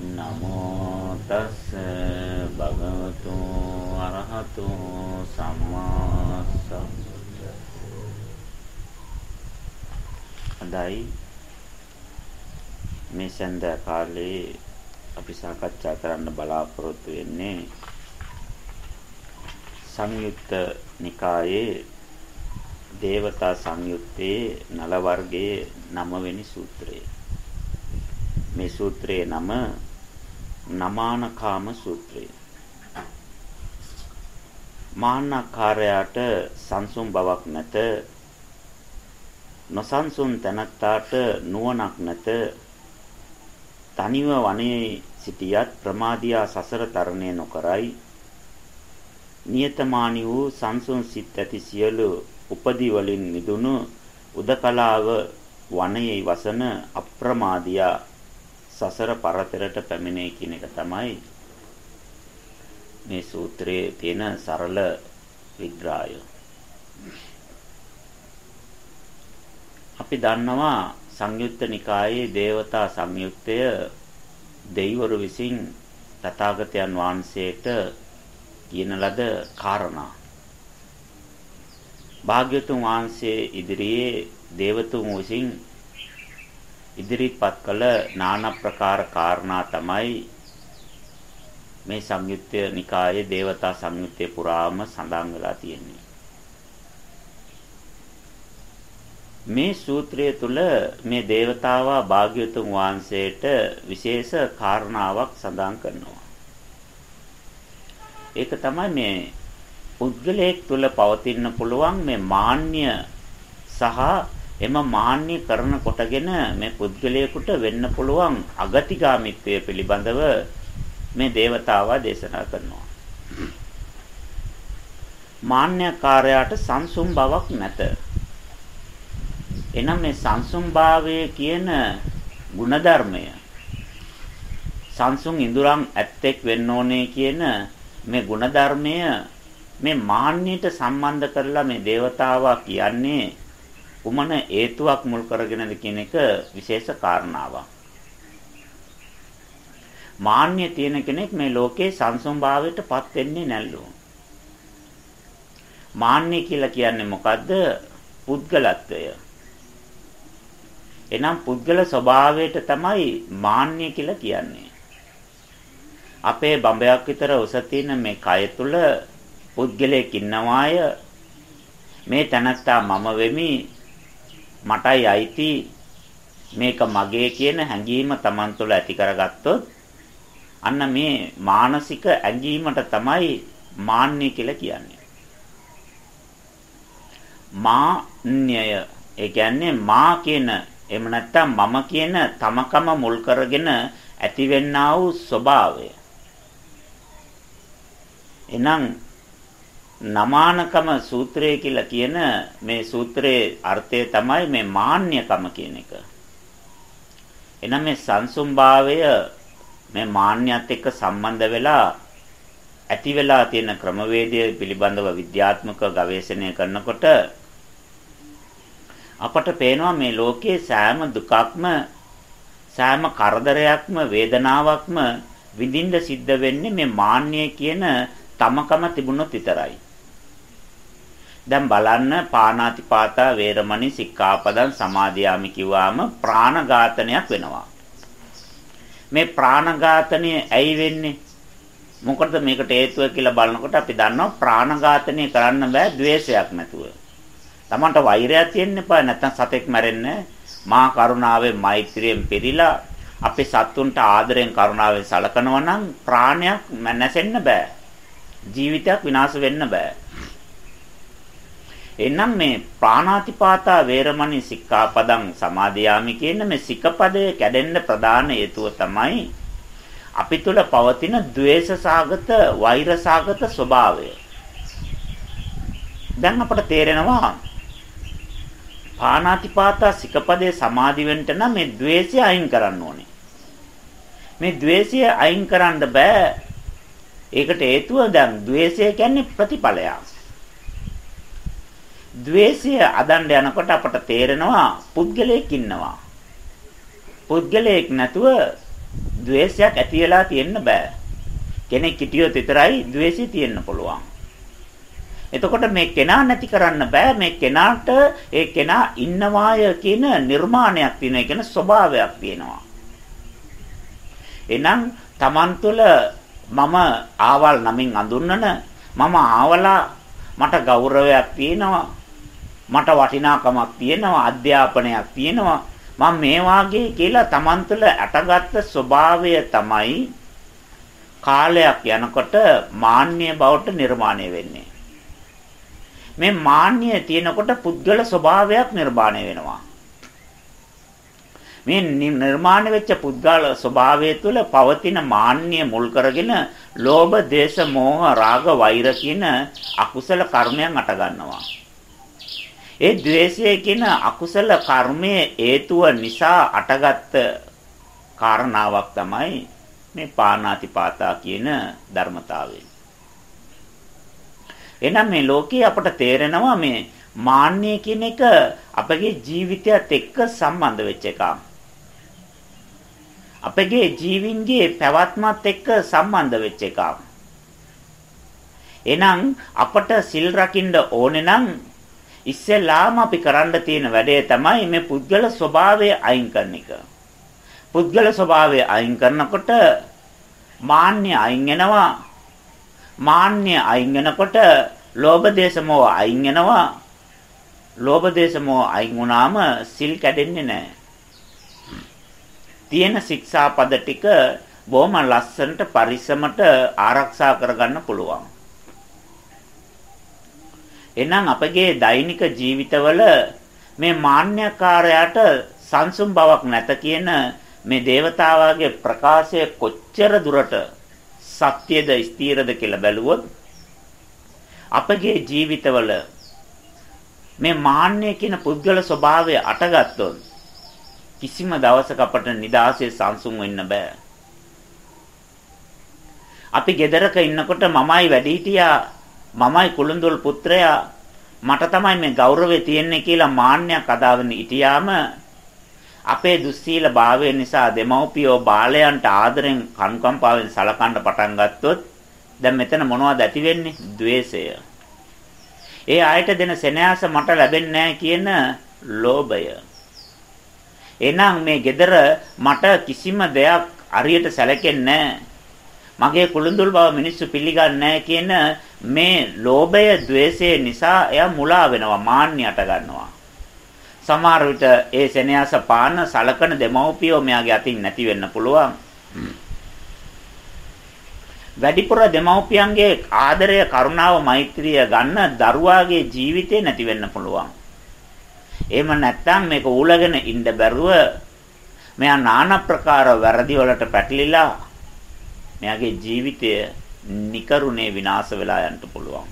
නමෝ තස් භගවතු අරහතු සම්මා අදයි මේ සඳ කාලේ අපි සාකච්ඡා කරන්න බලාපොරොත්තු වෙන්නේ සංයුක්ත නිකායේ දේවතා සංයුත්තේ නල වර්ගයේ 9 වෙනි සූත්‍රය. මේ සූත්‍රයේ නම නමානකාම සූත්‍රය. මාන්නකාරයාට සංසුම් බවක් නැත. නොසන්සුන් තනත්තාට නුවණක් නැත. තනිව වනයේ සිටියත් ප්‍රමාදියා සසර තරණය නොකරයි. නියතමානී වූ සංසුන් සිත් ඇති සියලු උපදී වලින් මිදුණු උදකලාව වනයේ වසන අප්‍රමාදියා සසර පරතරට පැමිණේ කියන එක තමයි මේ සූත්‍රයේ තියෙන සරල විග්‍රහය. අපි දන්නවා සංයුත්ත නිකායේ දේවතා සංයුත්තය දෙවිවරු විසින් තථාගතයන් වහන්සේට කියන ලද කාරණා. භාග්‍යතුන් වහන්සේ ඉදිරියේ දේවතුන් විසින් ඉදිරිපත් කළ নানা ප්‍රකාර කාරණා තමයි මේ සංයුත්ත නිකායේ දේවතා සංයුත්තේ පුරාම සඳහන් වෙලා තියෙන්නේ. මේ සූත්‍රය තුල මේ දේවතාවා භාග්‍යවතුන් වහන්සේට විශේෂ කාරණාවක් සඳහන් කරනවා. ඒක තමයි මේ පුද්ගලයෙක් තුල පවතින්න පුළුවන් මේ මාන්න්‍ය සහ එම මාන්නය කරන කොටගෙන මේ පුද්ගලයෙකුට වෙන්න පුළුවන් අගතිගාමීත්වය පිළිබඳව මේ దేవතාවා දේශනා කරනවා. මාන්නකාරයාට සංසුම් බවක් නැත. එනම් මේ සංසුම් භාවය කියන ಗುಣධර්මය සංසුන් ඉඳුරන් ඇත්තෙක් වෙන්න ඕනේ කියන මේ ಗುಣධර්මය මේ මාන්නයට සම්බන්ධ කරලා මේ దేవතාවා කියන්නේ කුමන හේතුවක් මුල් කරගෙනද කියන එක විශේෂ කාරණාවක්. මාන්නය තියෙන කෙනෙක් මේ ලෝකේ සංසුන් භාවයටපත් වෙන්නේ නැල්ලු. මාන්නය කියලා කියන්නේ මොකද්ද? පුද්ගලත්වය. එනම් පුද්ගල ස්වභාවයට තමයි මාන්නය කියලා කියන්නේ. අපේ බඹයක් විතර උස තියෙන මේ කය තුල පුද්ගලයෙක් ඉන්නවාය මේ තනත්තා මම වෙමි මටයි අයිති මේක මගේ කියන හැඟීම Taman තුළ ඇති කරගත්තොත් අන්න මේ මානසික ඇඟීමට තමයි මාන්නය කියලා කියන්නේ. මාන්නය ඒ කියන්නේ මා කියන එහෙම නැත්නම් මම කියන තමකම මුල් කරගෙන ඇතිවෙන්නා වූ ස්වභාවය. එහෙනම් නමානකම සූත්‍රය කියලා කියන මේ සූත්‍රයේ අර්ථය තමයි මේ මාන්නයකම කියන එක. එනම් මේ සංසුම්භාවය මේ මාන්නයත් එක්ක සම්බන්ධ වෙලා ඇති වෙලා තියෙන ක්‍රමවේදය පිළිබඳව විද්‍යාත්මක ගවේෂණය කරනකොට අපට පේනවා මේ ලෝකයේ සෑම දුකක්ම සෑම කරදරයක්ම වේදනාවක්ම විඳින්න සිද්ධ වෙන්නේ මේ මාන්නය කියන තමකම තිබුණොත් විතරයි. දැන් බලන්න පාණාතිපාතා වේරමණී සික්ඛාපදං සමාදියාමි කිව්වාම ප්‍රාණඝාතනයක් වෙනවා. මේ ප්‍රාණඝාතනය ඇයි වෙන්නේ? මොකටද මේකට හේතුව කියලා බලනකොට අපි දන්නවා ප්‍රාණඝාතනය කරන්න බෑ द्वේෂයක් නැතුව. Tamanට වෛරයක් තියෙන්න එපා නැත්නම් සතෙක් මැරෙන්න මා කරුණාවෙන් මෛත්‍රියෙන් පිරීලා අපි සත්තුන්ට ආදරෙන් කරුණාවෙන් සලකනවා නම් ප්‍රාණයක් නැසෙන්න බෑ. ජීවිතයක් විනාශ වෙන්න බෑ. එහෙනම් මේ ප්‍රාණාතිපාතා වේරමණී සික්ඛාපදං සමාදියාමි කියන මේ සික්ඛපදයේ කැඩෙන්න ප්‍රධාන හේතුව තමයි අපි තුල පවතින द्वේෂ සාගත වෛර සාගත ස්වභාවය. දැන් අපට තේරෙනවා පාණාතිපාතා සික්ඛපදයේ සමාදි වෙන්න නම් මේ द्वේෂය අයින් කරන්න ඕනේ. මේ द्वේෂය අයින් කරන්න බෑ. ඒකට හේතුව දැන් द्वේෂය කියන්නේ ප්‍රතිඵලයක්. ද්වේෂය අදණ්ඩ යනකොට අපට තේරෙනවා පුද්ගලයෙක් ඉන්නවා. පුද්ගලයෙක් නැතුව ද්වේෂයක් ඇති වෙලා තියෙන්න බෑ. කෙනෙක් හිටියොත් විතරයි ද්වේෂය තියෙන්න පුළුවන්. එතකොට මේ කෙනා නැති කරන්න බෑ මේ කෙනාට ඒ කෙනා ඉන්නවාය කියන නිර්මාණයක් තියෙන කියන ස්වභාවයක් තියෙනවා. එහෙනම් Taman තුළ මම ආවල් නමින් අඳුන්නන මම ආවලා මට ගෞරවයක් තියෙනවා මට වටිනාකමක් තියෙනවා අධ්‍යාපනයක් තියෙනවා. මම මේ වාගේ කියලා Taman තුළ ඇටගත්තු ස්වභාවය තමයි කාලයක් යනකොට මාන්නය බවට නිර්මාණය වෙන්නේ. මේ මාන්නය තියෙනකොට පුද්ගල ස්වභාවයක් නිර්මාණය වෙනවා. මේ නිර්මාණය වෙච්ච පුද්ගල ස්වභාවය තුළ පවතින මාන්නය මුල් කරගෙන ලෝභ, දේශ, මෝහ, රාග, වෛර කියන අකුසල කර්මයන් අට ගන්නවා. ඒ द्वේෂය කියන අකුසල කර්මයේ හේතුව නිසා අටගත් කාරණාවක් තමයි මේ පාණාතිපාතා කියන ධර්මතාවය. එහෙනම් මේ ලෝකේ අපට තේරෙනවා මේ මාන්නය කියන එක අපගේ ජීවිතයත් එක්ක සම්බන්ධ වෙච්ච එකක්. අපගේ ජීවින්ගේ පැවැත්මත් එක්ක සම්බන්ධ වෙච්ච එකක්. එහෙනම් අපට සිල් රකින්න ඕනේ නම් ඉස්සෙල්ලාම අපි කරන්න තියෙන වැඩේ තමයි මේ පුද්ගල ස්වභාවය අයින් කරන එක. පුද්ගල ස්වභාවය අයින් කරනකොට මාන්නය අයින් වෙනවා. මාන්නය අයින් වෙනකොට ලෝභ දේශ මොහ අයින් වෙනවා. ලෝභ දේශ මොහ අයින් වුණාම සිල් කැඩෙන්නේ නැහැ. තියෙන ශික්ෂාපද ටික බොහොම ලස්සනට පරිස්සමට ආරක්ෂා කරගන්න පුළුවන්. එහෙනම් අපගේ දෛනික ජීවිතවල මේ මාන්‍යකාරයාට සංසුම් බවක් නැත කියන මේ దేవතාවාගේ ප්‍රකාශය කොච්චර දුරට සත්‍යද ස්ථීරද කියලා බැලුවොත් අපගේ ජීවිතවල මේ මාන්නය කියන පුද්ගල ස්වභාවය අටගත්තොත් කිසිම දවසක අපට නිදාසේ සංසුන් වෙන්න බෑ. අපි ගෙදරක ඉන්නකොට මමයි වැඩිහිටියා මමයි කුළුඳුල් පුත්‍රයා මට තමයි මේ ගෞරවය තියෙන්නේ කියලා මාන්නයක් අදාගෙන හිටියාම අපේ දුස්සීල භාවය නිසා දෙමව්පියෝ බාලයන්ට ආදරෙන් කනුකම්පාවෙන් සලකන්න පටන් ගත්තොත් දැන් මෙතන මොනවද ඇති වෙන්නේ? द्वේෂය. ඒ ආයත දෙන සෙනෙහස මට ලැබෙන්නේ නැහැ කියන ලෝභය. එහෙනම් මේ gedara මට කිසිම දෙයක් අරියට සැලකෙන්නේ මගේ කුළුඳුල් බව මිනිස්සු පිළිගන්නේ කියන මේ ලෝභය, ద్వේෂය නිසා එයා මුලා වෙනවා, මාන්නයට ගන්නවා. සමහර විට ඒ සෙනෙහස පාන සලකන දෙමව්පියෝ මෙයාගේ අතින් නැති වෙන්න පුළුවන්. වැඩිපුර දෙමව්පියන්ගේ ආදරය, කරුණාව, මෛත්‍රිය ගන්න දරුවාගේ ජීවිතේ නැති වෙන්න පුළුවන්. එහෙම නැත්නම් මේක ඌලගෙන ඉන්න බැරුව මෙයා নানা ප්‍රකාර වැරදි වලට පැටලිලා මෙයාගේ ජීවිතය නිකරුණේ විනාශ වෙලා යන්න පුළුවන්.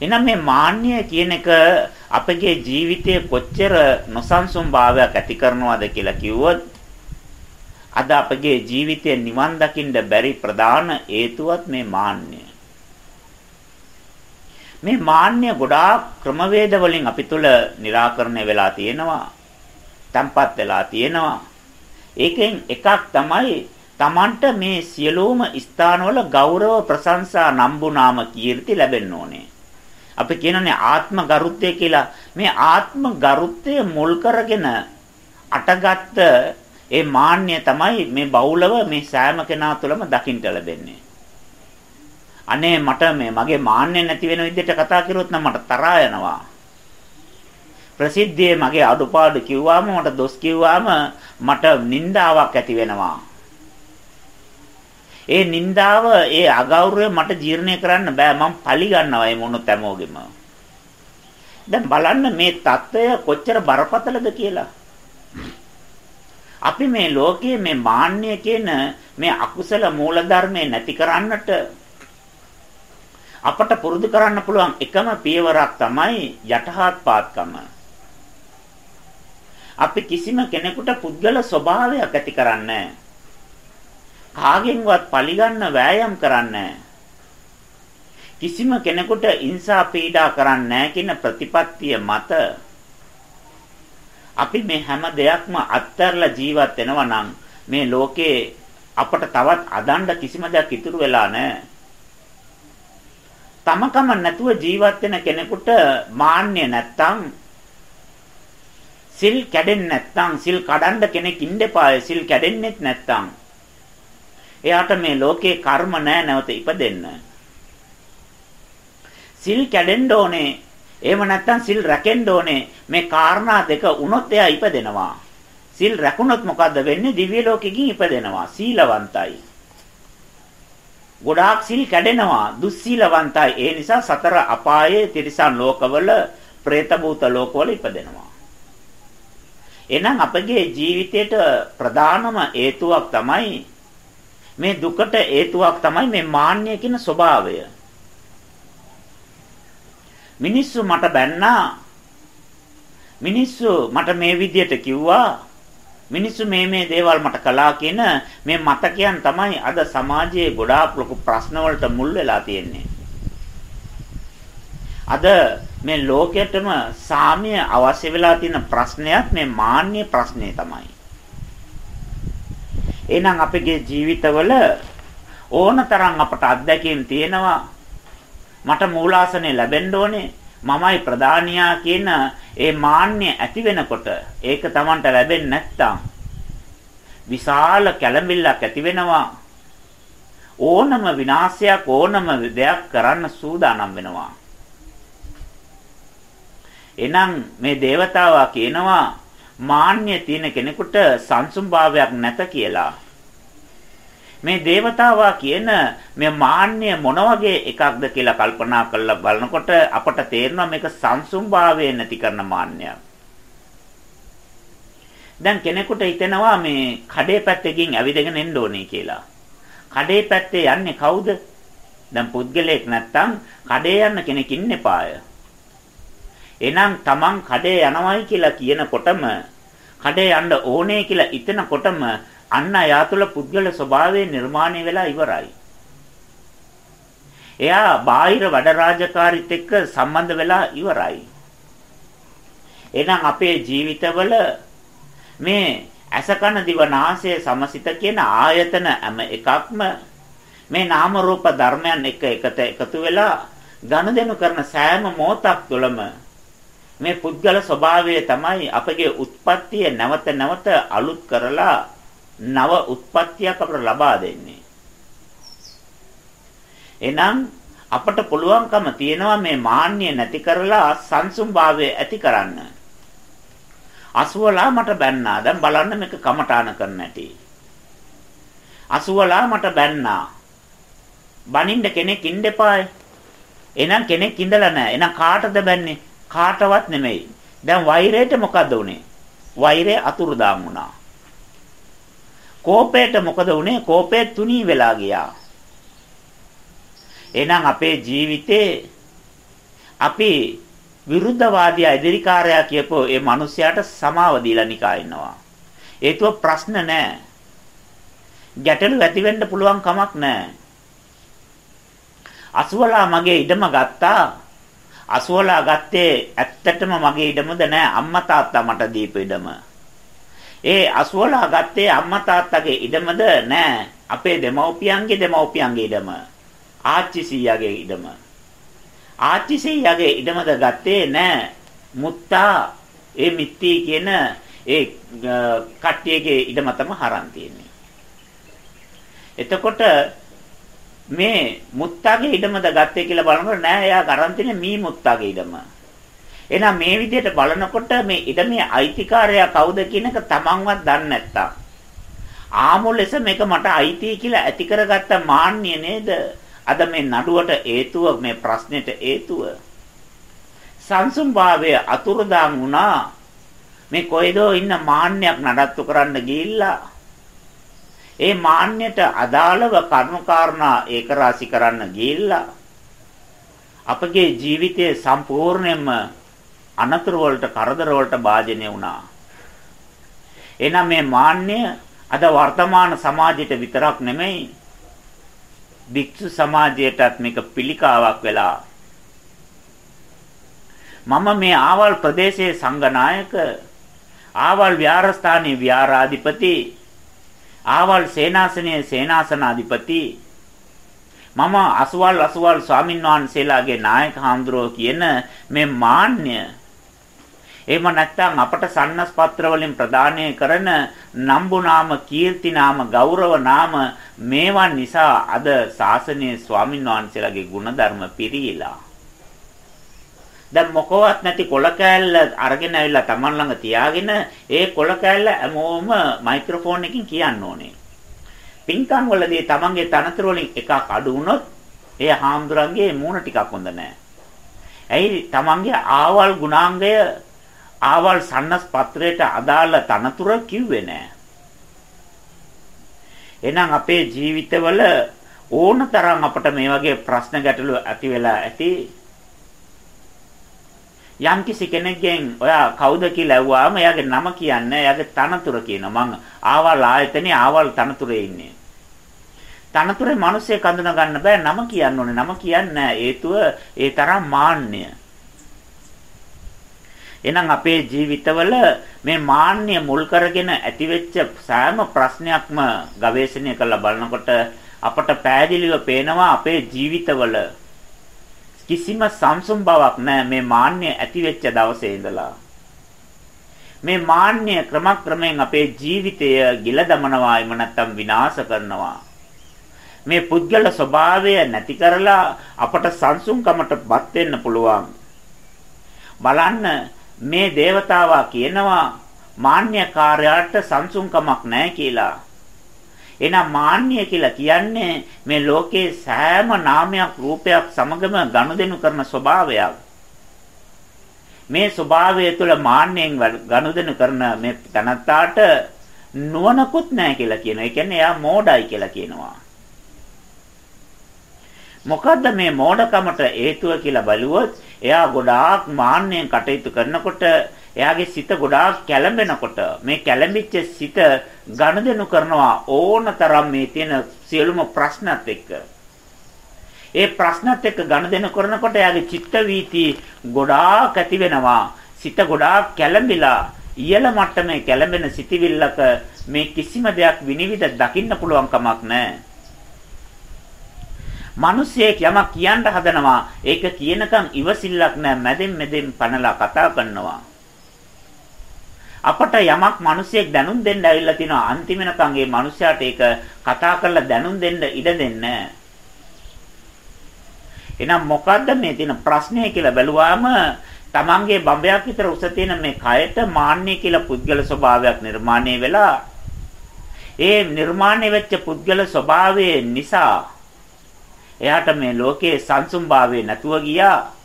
එහෙනම් මේ මාන්නය කියන එක අපගේ ජීවිතයේ කොච්චර නොසන්සුන් භාවයක් ඇති කරනවද කියලා කිව්වොත් අද අපගේ ජීවිතේ නිවන් දකින්න බැරි ප්‍රධාන හේතුවත් මේ මාන්නය. මේ මාන්නය ගොඩාක් ක්‍රමවේද වලින් අපි තුල निराකරණය වෙලා තියෙනවා. තම්පත් වෙලා තියෙනවා. ඒකෙන් එකක් තමයි Tamanට මේ සියලුම ස්ථානවල ගෞරව ප්‍රශංසා නම්බුනාම කීර්ති ලැබෙන්න ඕනේ. අපි කියනනේ ආත්ම ගරුත්වය කියලා. මේ ආත්ම ගරුත්වය මුල් කරගෙන අටගත්ත ඒ මාන්නය තමයි මේ බෞලව මේ සෑම කෙනා තුළම දකින්න ලැබෙන්නේ. අනේ මට මේ මගේ මාන්නේ නැති වෙන විදිහට කතා කරුවොත් නම් මට තරහා යනවා. ප්‍රසිද්ධියේ මගේ අඩුපාඩු කිව්වාම මට දොස් කිව්වාම මට නින්දාවක් ඇති වෙනවා. ඒ නින්දාව, ඒ අගෞරවය මට ජීර්ණය කරන්න බෑ. මම පලි ගන්නවා මේ මොන තැමෝගෙම. දැන් බලන්න මේ தত্ত্বය කොච්චර බරපතලද කියලා. අපි මේ ලෝකයේ මේ මාන්නය කියන මේ අකුසල මූලධර්මය නැති කරන්නට අපට පුරුදු කරන්න පුළුවන් එකම පියවරක් තමයි යටහත් පාත්කම. අපි කිසිම කෙනෙකුට පුද්ගල ස්වභාවයක් ඇති කරන්නේ නැහැ. කාගෙන්වත් පරිගන්න වෑයම් කරන්නේ කිසිම කෙනෙකුට ඉන්සා පීඩා කරන්නේ කියන ප්‍රතිපත්තිය මත. අපි මේ හැම දෙයක්ම අත්හැරලා ජීවත් වෙනවා නම් මේ ලෝකේ අපට තවත් අදණ්ඩ කිසිම දෙයක් ඉතුරු වෙලා නැහැ. තමකම නැතුව ජීවත් වෙන කෙනෙකුට මාන්නය නැත්තම් සිල් කැඩෙන්නේ නැත්තම් සිල් කඩන්න කෙනෙක් ඉන්න එපාය සිල් කැඩෙන්නෙත් නැත්තම්. එයාට මේ ලෝකේ කර්ම නැහැ නැවත ඉපදෙන්න. සිල් කැඩෙන්න ඕනේ. එහෙම නැත්තම් සිල් රැකෙන්න ඕනේ. මේ කාරණා දෙක වුණොත් එයා ඉපදෙනවා. සිල් රැකුණොත් මොකද්ද වෙන්නේ? දිව්‍ය ලෝකෙකින් ඉපදෙනවා. සීලවන්තයි. ගොඩාක් සිල් කැඩෙනවා. දුස්සීලවන්තයි. ඒ නිසා සතර අපායේ තිරිසන් ලෝකවල പ്രേත භූත ලෝකවල ඉපදෙනවා. එහෙනම් අපගේ ජීවිතයට ප්‍රධානම හේතුවක් තමයි මේ දුකට හේතුවක් තමයි මේ මාන්නය කියන ස්වභාවය. මිනිස්සු මට බැන්නා මිනිස්සු මට මේ විදියට කිව්වා මිනිස්සු මේ මේ දේවල් මට කළා කියන මේ මතකයන් තමයි අද සමාජයේ ගොඩාක් ලොකු ප්‍රශ්න වලට මුල් වෙලා තියෙන්නේ. අද මේ ලෝකෙටම සාමය අවශ්‍ය වෙලා තියෙන ප්‍රශ්නයක් මේ මාන්නේ ප්‍රශ්නේ තමයි. එහෙනම් අපගේ ජීවිතවල ඕනතරම් අපට අත්දැකීම් තියෙනවා. මට මූලාසනේ ලැබෙන්න ඕනේ. මමයි ප්‍රධානියා කියන ඒ මාන්නය ඇති වෙනකොට ඒක Tamanට ලැබෙන්නේ නැත්තම් විශාල කැළඹිල්ලක් ඇති වෙනවා. ඕනම විනාශයක් ඕනම දෙයක් කරන්න සූදානම් වෙනවා. එහෙනම් මේ దేవතාවා කියනවා මාන්නය තියෙන කෙනෙකුට සංසුම්භාවයක් නැත කියලා. මේ దేవතාවා කියන මේ මාන්නය මොන වගේ එකක්ද කියලා කල්පනා කරලා බලනකොට අපට තේරෙනවා මේක සංසුම්භාවය නැති කරන මාන්නයක්. දැන් කෙනෙකුට හිතෙනවා මේ කඩේ පැත්තකින් ඇවිදගෙන එන්න ඕනේ කියලා. කඩේ පැත්තේ යන්නේ කවුද? දැන් පුද්ගලයෙක් නැත්තම් කඩේ යන්න කෙනෙක් ඉන්න එපාය. එහෙනම් Taman කඩේ යනවයි කියලා කියනකොටම කඩේ යන්න ඕනේ කියලා හිතනකොටම අන්න යා තුළ පුද්ගල ස්වභාවය නිර්මාණය වෙලා ඉවරයි. එයා බාහිර වැඩ රාජකාරීත් එක්ක සම්බන්ධ වෙලා ඉවරයි. එහෙනම් අපේ ජීවිතවල මේ අසකන දිවනාසය සමසිත කියන ආයතන හැම එකක්ම මේ නාම රූප ධර්මයන් එක එකට එකතු වෙලා ඝනදෙනු කරන සෑම මොහොතක් තුළම මේ පුද්ගල ස්වභාවය තමයි අපගේ උත්පත්තිය නැවත නැවත අලුත් කරලා නව උත්පත්තියක් අපට ලබා දෙන්නේ. එහෙනම් අපට පුළුවන්කම තියෙනවා මේ මාන්නය නැති කරලා සංසුම්භාවය ඇති කරන්න. අසුවලා මට බැන්නා. දැන් බලන්න මේක කමඨාන කරන්න ඇති. අසුවලා මට බැන්නා. බනින්න කෙනෙක් ඉන්න එපායි. එහෙනම් කෙනෙක් ඉඳලා නැහැ. එහෙනම් කාටද බැන්නේ? කාටවත් නෙමෙයි. දැන් වෛරයට මොකද උනේ? වෛරය අතුරුදාම් වුණා. කෝපයට මොකද උනේ? කෝපය තුනී වෙලා ගියා. එහෙනම් අපේ ජීවිතේ අපි විරුද්ධවාදී ඉදිරිකාරයා කියපෝ ඒ මිනිස්යාට සමාව දීලා නිකා ඉන්නවා. ඒතුව ප්‍රශ්න නැහැ. ගැටලු ඇති වෙන්න පුළුවන් කමක් නැහැ. අසුවලා මගේ ඉඩම ගත්තා. අසුවලා ගත්තේ ඇත්තටම මගේ ඉඩමද නෑ අම්මා තාත්තා මට දීපු ඉඩම. ඒ අසුවලා ගත්තේ අම්මා තාත්තගේ ඉඩමද නෑ අපේ දෙමව්පියන්ගේ දෙමව්පියන්ගේ ඉඩම. ආච්චි සීයාගේ ඉඩම. ආච්චි සීයාගේ ඉඩමද ගත්තේ නෑ මුත්තා ඒ මිත්ති කියන ඒ කට්ටියගේ ඉඩම තමයි හරන් තියෙන්නේ. එතකොට මේ මුත්තාගේ ඉඩමද ගත්තේ කියලා බලනකොට නෑ එයා ගරන්තිනේ මී මුත්තාගේ ඉඩම. එහෙනම් මේ විදිහට බලනකොට මේ ඉඩමේ අයිතිකාරයා කවුද කියන එක තමන්වත් දන්නේ නැත්තම් ආමු ලෙස මේක මට අයිති කියලා ඇති කරගත්ත මාන්නය නේද? අද මේ නඩුවට හේතුව මේ ප්‍රශ්නෙට හේතුව සංසුම් භාවය අතුරුදාන් වුණා. මේ කොයිදෝ ඉන්න මාන්නයක් නඩත්තු කරන්න ගිහිල්ලා ඒ මාන්නයට අදාළව කර්මකාරණා ඒකරාශි කරන්න ගිහිල්ලා අපගේ ජීවිතයේ සම්පූර්ණයෙන්ම අනතුරු වලට කරදර වලට භාජනය වුණා. එහෙනම් මේ මාන්නය අද වර්තමාන සමාජයට විතරක් නෙමෙයි භික්ෂු සමාජයටත් මේක පිළිකාවක් වෙලා මම මේ ආවල් ප්‍රදේශයේ සංඝනායක ආවල් විහාරස්ථානයේ විහාරාධිපති ආවල් සේනාසනයේ සේනාසනාධිපති. මම අසුවල් අසුවල් ස්වාමින් වහන්සේලාගේ නායක හාමුදුරුවෝ කියන මේ මාන්‍ය. එහෙම නැත්නම් අපට සන්නස් පත්‍ර වලින් ප්‍රදානය කරන නම්බු නාම කීර්ති නාම ගෞරව නාම මේවා නිසා අද ශාසනයේ ස්වාමින් වහන්සේලාගේ ගුණධර්ම පිරීලා. දැන් මොකවත් නැති කොල කෑල්ල අරගෙන ඇවිල්ලා Taman ළඟ තියාගෙන ඒ කොල කෑල්ල හැමෝම මයික්‍රොෆෝන් එකකින් කියන්න ඕනේ. පින්කම් වලදී Tamanගේ තනතුරු වලින් එකක් අඩු වුණොත් ඒ හාමුදුරන්ගේ මූණ ටිකක් හොඳ නැහැ. ඇයි Tamanගේ ආවල් ගුණාංගය ආවල් සන්නස් පත්‍රයට අදාළ තනතුර කිව්වේ නැහැ. එහෙනම් අපේ ජීවිතවල ඕනතරම් අපට මේ වගේ ප්‍රශ්න ගැටලු ඇති වෙලා ඇති යම්කිසි කෙනෙක්ගෙන් ඔයා කවුද කියලා ඇහුවාම එයාගේ නම කියන්නේ එයාගේ තනතුර කියනවා මං ආවල් ආයතනේ ආවල් තනතුරේ ඉන්නේ. තනතුරේ මිනිස්සේ කඳුන ගන්න බෑ නම කියන්න ඕනේ. නම කියන්නේ හේතුව ඒ තරම් මාන්නය. එහෙනම් අපේ ජීවිතවල මේ මාන්නය මුල් කරගෙන ඇතිවෙච්ච සෑම ප්‍රශ්නයක්ම ගවේෂණය කරලා බලනකොට අපට පැහැදිලිව පේනවා අපේ ජීවිතවල කිසිම සංසුම් බවක් නැහැ මේ මාන්නය ඇති වෙච්ච දවසේ ඉඳලා. මේ මාන්නය ක්‍රමක්‍රමයෙන් අපේ ජීවිතය ගිල දමනවා එම නැත්තම් විනාශ කරනවා. මේ පුද්ගල ස්වභාවය නැති කරලා අපට සංසුන්කමටපත් වෙන්න පුළුවන්. බලන්න මේ దేవතාවා කියනවා මාන්‍යකාරයාට සංසුන්කමක් නැහැ කියලා. එහෙනම් මාන්නය කියලා කියන්නේ මේ ලෝකේ සෑම නාමයක් රූපයක් සමගම ගනුදෙනු කරන ස්වභාවයක්. මේ ස්වභාවය තුළ මාන්නයෙන් ගනුදෙනු කරන මේ තනත්තාට නුවණකුත් නැහැ කියලා කියනවා. ඒ කියන්නේ එයා මෝඩයි කියලා කියනවා. මොකද්ද මේ මෝඩකමට හේතුව කියලා බලුවොත් එයා ගොඩාක් මාන්නයෙන් කටයුතු කරනකොට එයාගේ සිත ගොඩාක් කැළඹෙනකොට මේ කැළඹිච්ච සිත ගනුදෙනු කරනවා ඕනතරම් මේ තියෙන සියලුම ප්‍රශ්නත් එක්ක. ඒ ප්‍රශ්නත් එක්ක ගනුදෙනු කරනකොට එයාගේ චිත්ත වීති ගොඩාක් ඇති වෙනවා. සිත ගොඩාක් කැළඹිලා ඉහළ මට්ටමේ කැළඹෙන සිටිවිල්ලක මේ කිසිම දෙයක් විනිවිද දකින්න පුළුවන් කමක් නැහැ. මිනිස්සෙක් යමක් කියන්න හදනවා ඒක කියනකම් ඉවසිල්ලක් නැහැ මැදෙන් මැදෙන් පනලා කතා කරනවා අපට යමක් මිනිසියෙක් දැනුම් දෙන්න ඇවිල්ලා තිනවා. අන්තිමනකම් ඒ මිනිසයාට ඒක කතා කරලා දැනුම් දෙන්න ඉඩ දෙන්නේ. එහෙනම් මොකද්ද මේ තියෙන ප්‍රශ්නය කියලා බැලුවාම තමන්ගේ බඹයක් විතර උස තියෙන මේ කයට මාන්නය කියලා පුද්ගල ස්වභාවයක් නිර්මාණය වෙලා ඒ නිර්මාණය වෙච්ච පුද්ගල ස්වභාවය නිසා එයාට මේ ලෝකයේ සංසුම්භාවය නැතුව ගියා.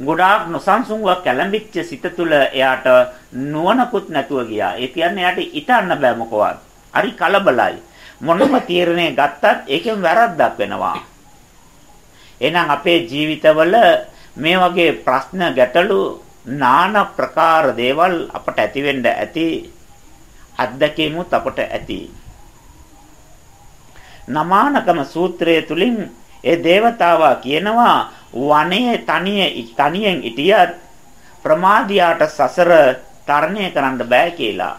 ගොඩාක් නොසන්සුන්ව කැළඹිච්ච සිත තුළ එයාට නුවණකුත් නැතුව ගියා. ඒ කියන්නේ එයාට ඉතන්න බෑ මොකවත්. හරි කලබලයි. මොනම තීරණයක් ගත්තත් ඒකෙන් වැරද්දක් වෙනවා. එහෙනම් අපේ ජීවිතවල මේ වගේ ප්‍රශ්න ගැටලු নানা ප්‍රකාර දේවල් අපට ඇති වෙන්න ඇති අත්දැකීමුත් අපට ඇති. නමානකම සූත්‍රය තුලින් ඒ దేవතාවා කියනවා වනයේ තනිය තනියෙන් හිටියත් ප්‍රමාදියාට සසර තරණය කරන්න බෑ කියලා.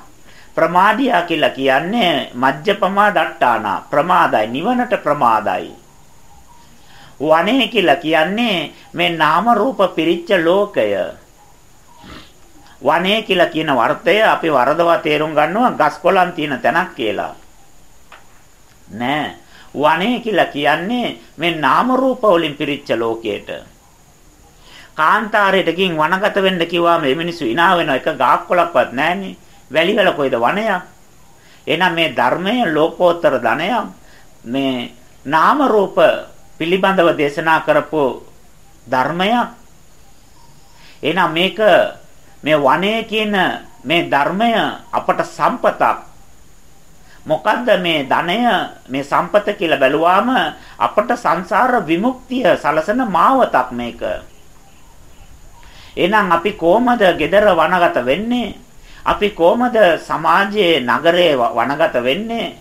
ප්‍රමාදියා කියලා කියන්නේ මජ්ජපමා දට්ටානා ප්‍රමාදයි නිවනට ප්‍රමාදයි. වනයේ කියලා කියන්නේ මේ නාම රූප පිරිච්ච ලෝකය. වනයේ කියලා කියන වර්තය අපි වරදවා තේරුම් ගන්නවා ගස්කොලන් තියෙන තැනක් කියලා. නෑ වනය කියලා කියන්නේ මේ නාම රූප වලින් පිරිච්ච ලෝකයට. කාන්තාරයට ගින් වනගත වෙන්න කිව්වම මේ මිනිස්සු ඉනා වෙන එක ගාක් කොලක්වත් නැහනේ. වැලිවල කොයිද වනයක්? එහෙනම් මේ ධර්මය ලෝකෝත්තර ධනයක්. මේ නාම රූප පිළිබඳව දේශනා කරපු ධර්මයක්. එහෙනම් මේක මේ වනයේ කියන මේ ධර්මය අපට සම්පතක් මොකද්ද මේ ධනය මේ සම්පත කියලා බැලුවාම අපට සංසාර විමුක්තිය සලසන මාවතක් මේක. එහෙනම් අපි කොහමද gedara වනගත වෙන්නේ? අපි කොහමද සමාජයේ නගරයේ වනගත වෙන්නේ?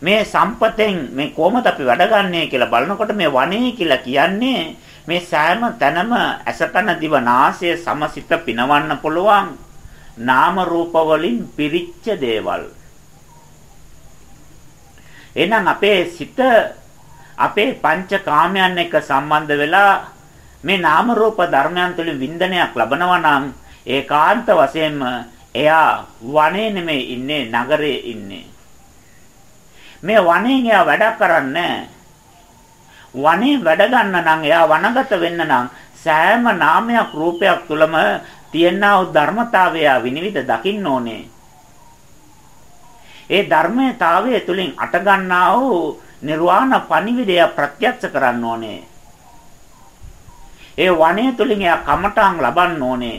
මේ සම්පතෙන් මේ කොහමද අපි වැඩගන්නේ කියලා බලනකොට මේ වනේ කියලා කියන්නේ මේ සෑම තැනම ඇසකන දිව නාසය සමසිත පිනවන්න පුළුවන් නාම රූප වලින් පිරිච්ච දේවල්. එහෙනම් අපේ සිත අපේ පංච කාමයන් එක්ක සම්බන්ධ වෙලා මේ නාම රූප ධර්මයන් තුළින් වින්දනයක් ලබනවා නම් ඒකාන්ත වශයෙන්ම එයා වනේ නෙමෙයි ඉන්නේ නගරේ ඉන්නේ. මේ වනයෙන් එයා වැඩ කරන්නේ වනේ වැඩ ගන්න නම් එයා වනගත වෙන්න නම් සෑම නාමයක් රූපයක් තුලම තියෙනා වූ ධර්මතාවය විනිවිද දකින්න ඕනේ. ඒ ධර්මතාවය තුලින් අට ගන්නා වූ නිර්වාණ පණිවිඩය ප්‍රත්‍යක්ෂ කරන්න ඕනේ. ඒ වණය තුලින් එයා කමඨාන් ලබන්න ඕනේ.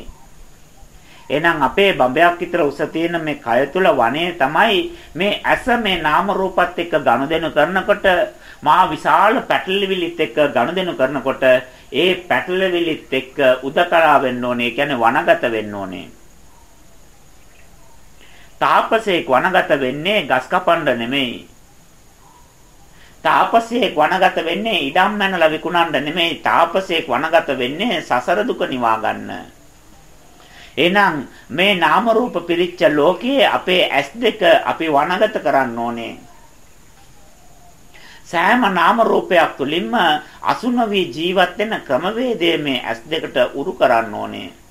එහෙනම් අපේ බඹයක් විතර උස තියෙන මේ කය තුල වනේ තමයි මේ ඇස මේ නාම රූපත් එක්ක ගනුදෙනු කරනකොට මා විශාල පැටලවිලිත් එක්ක ගනුදෙනු කරනකොට ඒ පැටලවිලිත් එක්ක උදකලා වෙන්න ඕනේ. කියන්නේ වනගත වෙන්න ඕනේ. තාපසේක් වනගත වෙන්නේ ගස් කපන්න නෙමෙයි. තාපසේක් වනගත වෙන්නේ ඉඩම් මැනලා විකුණන්න නෙමෙයි. තාපසේක් වනගත වෙන්නේ සසර දුක නිවා ගන්න. එහෙනම් මේ නාම රූප පිරිච්ච ලෝකයේ අපේ ඇස් දෙක අපි වනගත කරන්න ඕනේ. සෑම නාම රූපයක් තුළින්ම අසුනවි ජීවත් වෙන ක්‍රමවේදය මේ ඇස් දෙකට උරු කරන්න ඕනේ.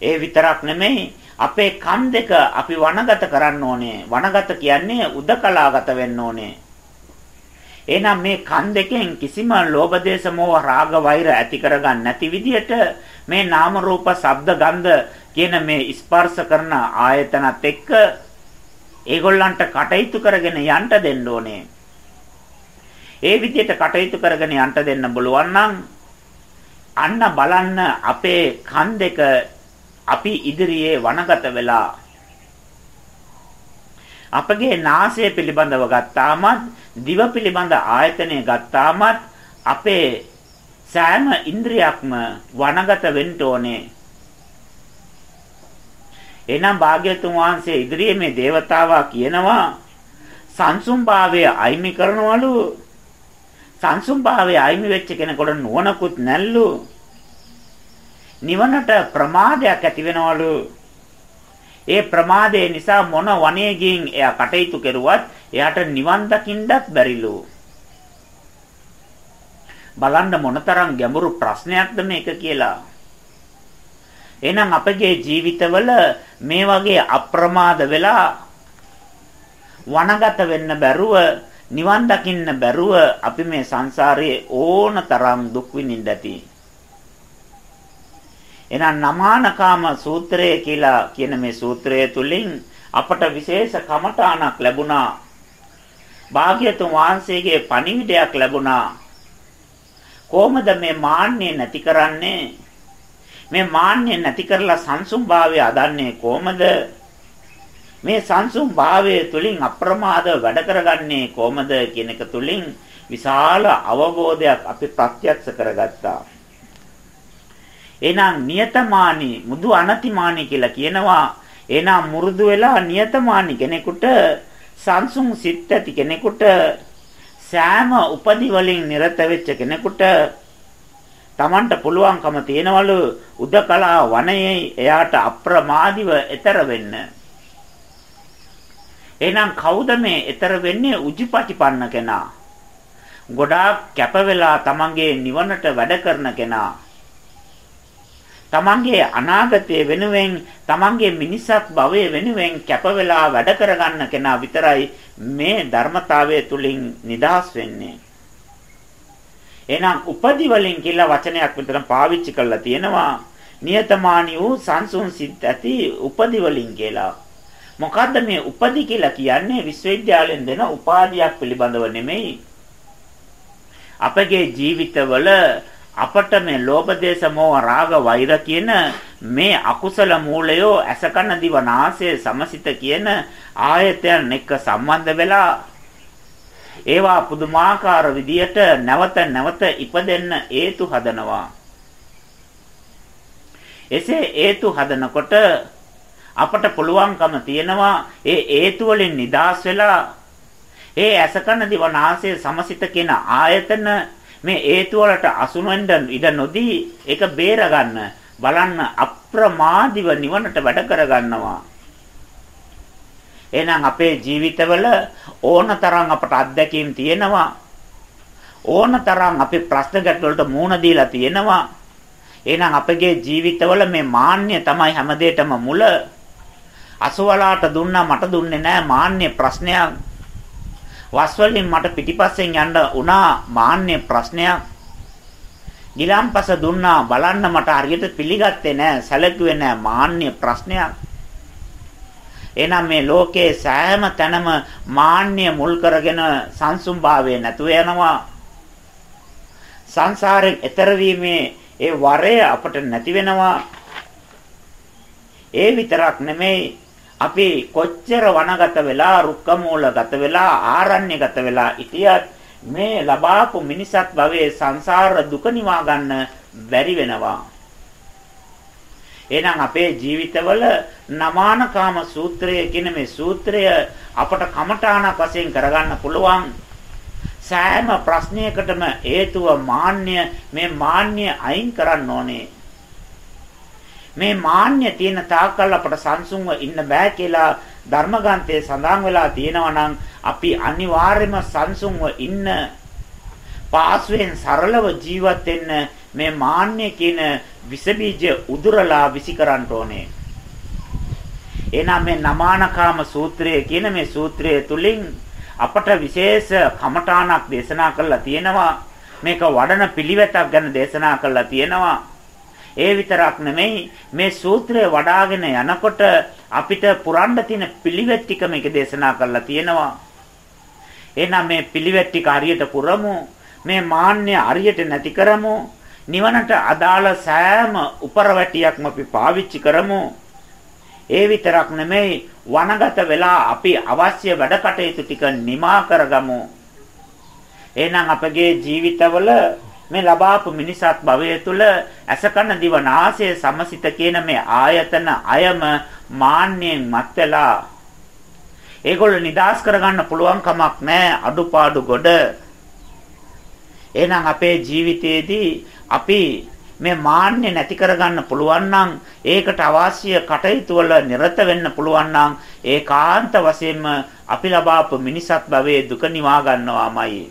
ඒ විතරක් නෙමෙයි අපේ කන් දෙක අපි වනගත කරන්න ඕනේ. වනගත කියන්නේ උදකලාගත වෙන්න ඕනේ. එහෙනම් මේ කන් දෙකෙන් කිසිම ලෝභ දේශ මොහ රාග වෛර ඇති කරගන්න නැති විදියට මේ නාම රූප ශබ්ද ගන්ධ කියන මේ ස්පර්ශ කරන ආයතනත් එක්ක ඒගොල්ලන්ට කටයුතු කරගෙන යන්න දෙන්න ඕනේ. ඒ විදිහට කටයුතු කරගෙන යන්න දෙන්න බලවන් නම් අන්න බලන්න අපේ කන් දෙක අපි ඉදිරියේ වනගත වෙලා අපගේ නාසය පිළිබඳව ගත්තාමත් දිව පිළිබඳ ආයතනය ගත්තාමත් අපේ සෑම ඉන්ද්‍රියක්ම වනගත වෙන්න ඕනේ. එනම් භාග්‍යතුන් වහන්සේ ඉදිරියේ මේ దేవතාවා කියනවා සංසුම්භාවය අයිමි කරනවලු සංසුම්භාවය අයිමි වෙච්ච කෙනෙකුට නුවණකුත් නැල්ලු නිවනට ප්‍රමාදයක් ඇති වෙනවලු ඒ ප්‍රමාදය නිසා මොන වනයේකින් එයා කටයුතු කරුවත් එයාට නිවන් දකින්නත් බැරිලු බලන්න මොනතරම් ගැඹුරු ප්‍රශ්නයක්ද මේක කියලා. එහෙනම් අපගේ ජීවිතවල මේ වගේ අප්‍රමාද වෙලා වනගත වෙන්න බැරුව නිවන් දකින්න බැරුව අපි මේ සංසාරයේ ඕනතරම් දුක් විඳින්න ඇති. එහෙනම් නමානකාම සූත්‍රය කියලා කියන මේ සූත්‍රය තුලින් අපට විශේෂ කමඨාණක් ලැබුණා. භාග්‍යතුන් වහන්සේගේ පණිවිඩයක් ලැබුණා. කොහොමද මේ මාන්නය නැති කරන්නේ? මේ මාන්නය නැති කරලා සංසුම් භාවය අදන්නේ කොහොමද? මේ සංසුම් භාවය තුලින් අප්‍රමාද වැඩ කරගන්නේ කොහොමද කියන එක තුලින් විශාල අවබෝධයක් අපි ප්‍රත්‍යක්ෂ කරගත්තා. එහෙනම් නියතමානී මුදු අනතිමානී කියලා කියනවා. එහෙනම් මුරුදු වෙලා නියතමානී කෙනෙකුට සංසුන් සිත් ඇති කෙනෙකුට සෑම උපදි වලින් නිරත වෙච්ච කෙනෙකුට Tamanට පුළුවන්කම තියනවලු උදකලා වනයේ එයාට අප්‍රමාදිව එතර වෙන්න. එහෙනම් කවුද මේ එතර වෙන්නේ උජිපටිපන්න කෙනා? ගොඩාක් කැප වෙලා Tamanගේ නිවනට වැඩ කරන කෙනා. තමන්ගේ අනාගතය වෙනුවෙන් තමන්ගේ මිනිසත් භවය වෙනුවෙන් කැප වෙලා වැඩ කරගන්න කෙනා විතරයි මේ ධර්මතාවය තුලින් නිදහස් වෙන්නේ. එහෙනම් උපදි වලින් කියලා වචනයක් විතර පාවිච්චි කරලා තියෙනවා. නියතමානී වූ සංසුන් සිත් ඇති උපදි වලින් කියලා. මොකද්ද මේ උපදි කියලා කියන්නේ විශ්වවිද්‍යාලයෙන් දෙන උපාධියක් පිළිබඳව නෙමෙයි. අපගේ ජීවිතවල අපට මේ ලෝභ දේශ මොහ රාග වෛර කියන මේ අකුසල මූලයෝ ඇසකන දිව නාසය සමසිත කියන ආයතයන් එක්ක සම්බන්ධ වෙලා ඒවා පුදුමාකාර විදියට නැවත නැවත ඉපදෙන්න හේතු හදනවා. එසේ හේතු හදනකොට අපට පුළුවන්කම තියෙනවා ඒ හේතු වලින් නිදාස් වෙලා ඒ ඇසකන දිව නාසය සමසිත කියන ආයතන මේ හේතු වලට අසුනෙන්ද ඉඩ නොදී ඒක බේර ගන්න බලන්න අප්‍රමාදිව නිවනට වැඩ කර ගන්නවා එහෙනම් අපේ ජීවිතවල ඕනතරම් අපට අත්දැකීම් තියෙනවා. ඕනතරම් අපි ප්‍රශ්න ගැටවලට මුහුණ දීලා තියෙනවා. එහෙනම් අපගේ ජීවිතවල මේ මාන්නය තමයි හැමදේටම මුල. අසවලාට දුන්නා මට දුන්නේ නැහැ මාන්නේ ප්‍රශ්නයක්. වස් වලින් මට පිටිපස්සෙන් යන්න උනා මාන්නේ ප්‍රශ්නයක්. ගිලම්පස දුන්නා බලන්න මට හරියට පිළිගත්තේ නැහැ සැලකුවේ නැහැ මාන්නේ ප්‍රශ්නයක්. එහෙනම් මේ ලෝකයේ සෑම තැනම මාන්නය මුල් කරගෙන සංසුම්භාවය නැතුව යනවා. සංසාරයෙන් එතර ඒ වරය අපට නැති වෙනවා. ඒ විතරක් නෙමෙයි අපි කොච්චර වනගත වෙලා රුක්ක මූලගත වෙලා ආරණ්‍යගත වෙලා ඉතියත් මේ ලබාපු මිනිසත් භවයේ සංසාර දුක නිවා ගන්න බැරි වෙනවා. එහෙනම් අපේ ජීවිතවල නමානකාම සූත්‍රය කියන මේ සූත්‍රය අපට කමඨාණක් වශයෙන් කරගන්න පුළුවන්. සෑම ප්‍රශ්නයකටම හේතුව මාන්නය මේ මාන්නය අයින් කරන්න ඕනේ. මේ මාන්නය තියෙන තාක්කල් අපට සංසුන්ව ඉන්න බෑ කියලා ධර්මගන්තයේ සඳහන් වෙලා තියෙනවා නම් අපි අනිවාර්යයෙන්ම සංසුන්ව ඉන්න පාස්වෙන් සරලව ජීවත් වෙන්න මේ මාන්නය කියන විස බීජ උදුරලා විසිකරන්න ඕනේ. එහෙනම් මේ නමානකාම සූත්‍රය කියන මේ සූත්‍රය තුලින් අපට විශේෂ කමඨාණක් දේශනා කරලා තියෙනවා. මේක වඩන පිළිවෙතක් ගැන දේශනා කරලා තියෙනවා. ඒ විතරක් නෙමෙයි මේ සූත්‍රය වඩාගෙන යනකොට අපිට පුරන්න තියෙන පිළිවෙත් ටික මේක දේශනා කරලා තියෙනවා. එහෙනම් මේ පිළිවෙත් ටික හරියට පුරමු. මේ මාන්නය හරියට නැති කරමු. නිවනට අදාළ සෑම උපරවැටියක්ම අපි පාවිච්චි කරමු. ඒ විතරක් නෙමෙයි වනගත වෙලා අපි අවශ්‍ය වැඩ කටයුතු ටික නිමා කරගමු. එහෙනම් අපගේ ජීවිතවල මේ ලබාපු මිනිසත් භවය තුළ අසකන දිවනාසය සමසිත කියන මේ ආයතන අයම මාන්නයෙන් මත් වෙලා ඒගොල්ලෝ නිදාස් කරගන්න පුළුවන් කමක් නැහැ අඩුපාඩු ගොඩ එහෙනම් අපේ ජීවිතයේදී අපි මේ මාන්නේ නැති කරගන්න පුළුවන් නම් ඒකට අවශ්‍ය කටයුතු වල නිරත වෙන්න පුළුවන් නම් ඒකාන්ත වශයෙන්ම අපි ලබාපු මිනිසත් භවයේ දුක නිවා ගන්නවාමයි.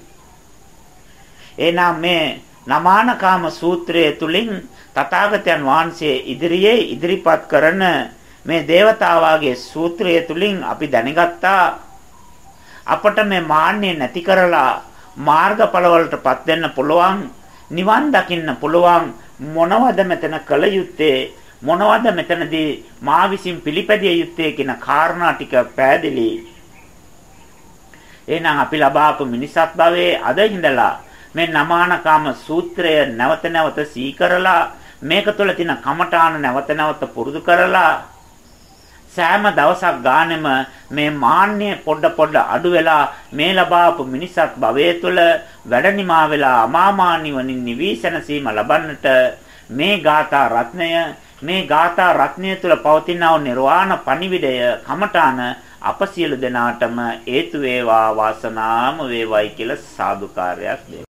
එහෙනම් මේ නමානකාම සූත්‍රයේ තුලින් තථාගතයන් වහන්සේ ඉදිරියේ ඉදිරිපත් කරන මේ దేవතාවාගේ සූත්‍රය තුලින් අපි දැනගත්තා අපට මේ මාන්නේ නැති කරලා මාර්ගඵල වලටපත් වෙන්න පුළුවන් නිවන් දකින්න පුළුවන් මොනවද මෙතන කළ යුත්තේ මොනවද මෙතනදී මා විසින් පිළිපැදිය යුත්තේ කියන කාරණා ටික පැහැදිලි. එහෙනම් අපි ලබාපු මිනිසත් භවයේ අද ඉඳලා මේ නමානකාම සූත්‍රය නැවත නැවත සීකරලා මේක තුළ තියෙන කමඨාන නැවත නැවත පුරුදු කරලා සෑම දවසක් ගානෙම මේ මාන්නය පොඩ පොඩ අඩු වෙලා මේ ලබාපු මිනිසත් භවයේ තුල වැඩනිමා වෙලා අමාමා නිවනින් නිවිසනසීම ලබන්නට මේ ගාථා රත්නය මේ ගාථා රත්නය තුල පවතිනා වූ නිර්වාණ පණිවිඩය කමඨාන අප සියලු දෙනාටම හේතු වේවා වාසනාම වේවයි කියලා සාදුකාරයක් දෙමු